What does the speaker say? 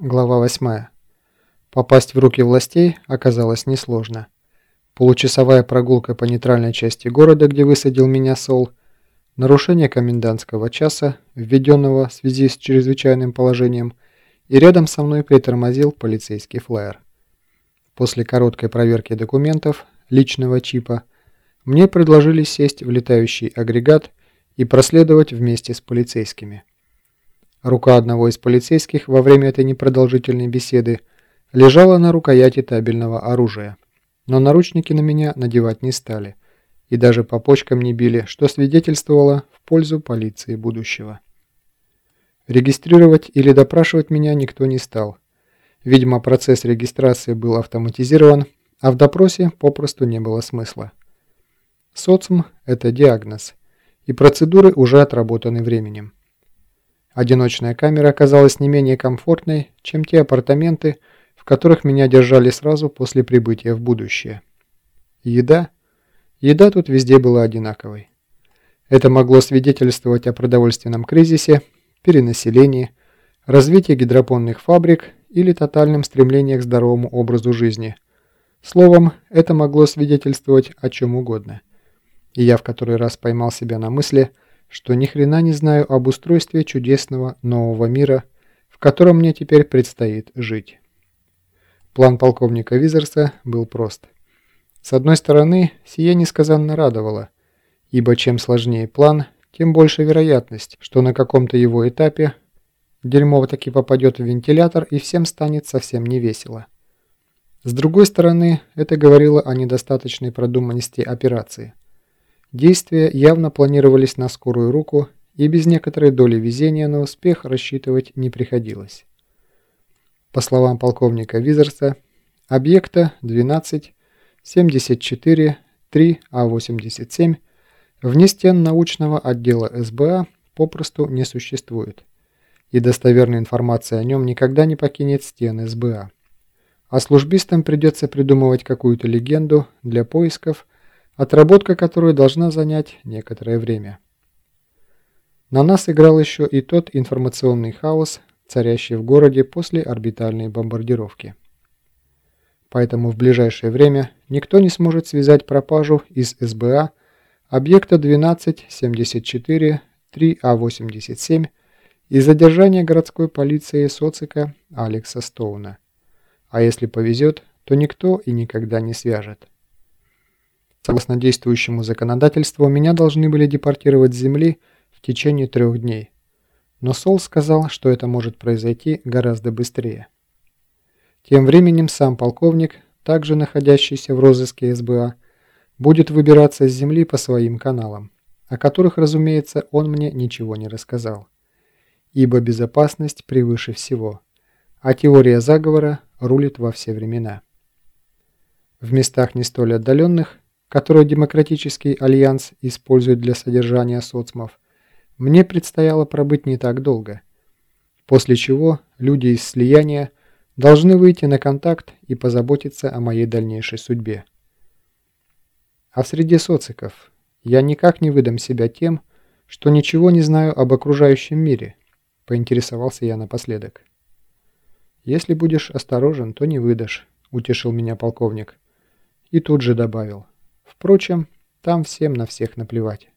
Глава 8. Попасть в руки властей оказалось несложно. Получасовая прогулка по нейтральной части города, где высадил меня Сол, нарушение комендантского часа, введенного в связи с чрезвычайным положением, и рядом со мной притормозил полицейский флайер. После короткой проверки документов, личного чипа, мне предложили сесть в летающий агрегат и проследовать вместе с полицейскими. Рука одного из полицейских во время этой непродолжительной беседы лежала на рукояти табельного оружия. Но наручники на меня надевать не стали. И даже по почкам не били, что свидетельствовало в пользу полиции будущего. Регистрировать или допрашивать меня никто не стал. Видимо, процесс регистрации был автоматизирован, а в допросе попросту не было смысла. Соцм – это диагноз, и процедуры уже отработаны временем. Одиночная камера оказалась не менее комфортной, чем те апартаменты, в которых меня держали сразу после прибытия в будущее. Еда? Еда тут везде была одинаковой. Это могло свидетельствовать о продовольственном кризисе, перенаселении, развитии гидропонных фабрик или тотальном стремлении к здоровому образу жизни. Словом, это могло свидетельствовать о чем угодно. И я в который раз поймал себя на мысли – что ни хрена не знаю об устройстве чудесного нового мира, в котором мне теперь предстоит жить. План полковника Визерса был прост. С одной стороны, сие несказанно радовало, ибо чем сложнее план, тем больше вероятность, что на каком-то его этапе дерьмо таки попадет в вентилятор и всем станет совсем не весело. С другой стороны, это говорило о недостаточной продуманности операции. Действия явно планировались на скорую руку, и без некоторой доли везения на успех рассчитывать не приходилось. По словам полковника Визерса, объекта 12 74 3А87 вне стен научного отдела СБА попросту не существует, и достоверная информация о нем никогда не покинет стены СБА. А службистам придется придумывать какую-то легенду для поисков, отработка которой должна занять некоторое время. На нас играл еще и тот информационный хаос, царящий в городе после орбитальной бомбардировки. Поэтому в ближайшее время никто не сможет связать пропажу из СБА объекта 1274 3А87 и задержание городской полиции Социка Алекса Стоуна. А если повезет, то никто и никогда не свяжет. Согласно действующему законодательству, меня должны были депортировать с Земли в течение трех дней. Но Сол сказал, что это может произойти гораздо быстрее. Тем временем сам полковник, также находящийся в розыске СБА, будет выбираться с Земли по своим каналам, о которых, разумеется, он мне ничего не рассказал. Ибо безопасность превыше всего, а теория заговора рулит во все времена. В местах не столь отдаленных которую Демократический альянс использует для содержания соцмов, мне предстояло пробыть не так долго. После чего люди из слияния должны выйти на контакт и позаботиться о моей дальнейшей судьбе. А в среде социков я никак не выдам себя тем, что ничего не знаю об окружающем мире, поинтересовался я напоследок. «Если будешь осторожен, то не выдашь», — утешил меня полковник. И тут же добавил. Впрочем, там всем на всех наплевать.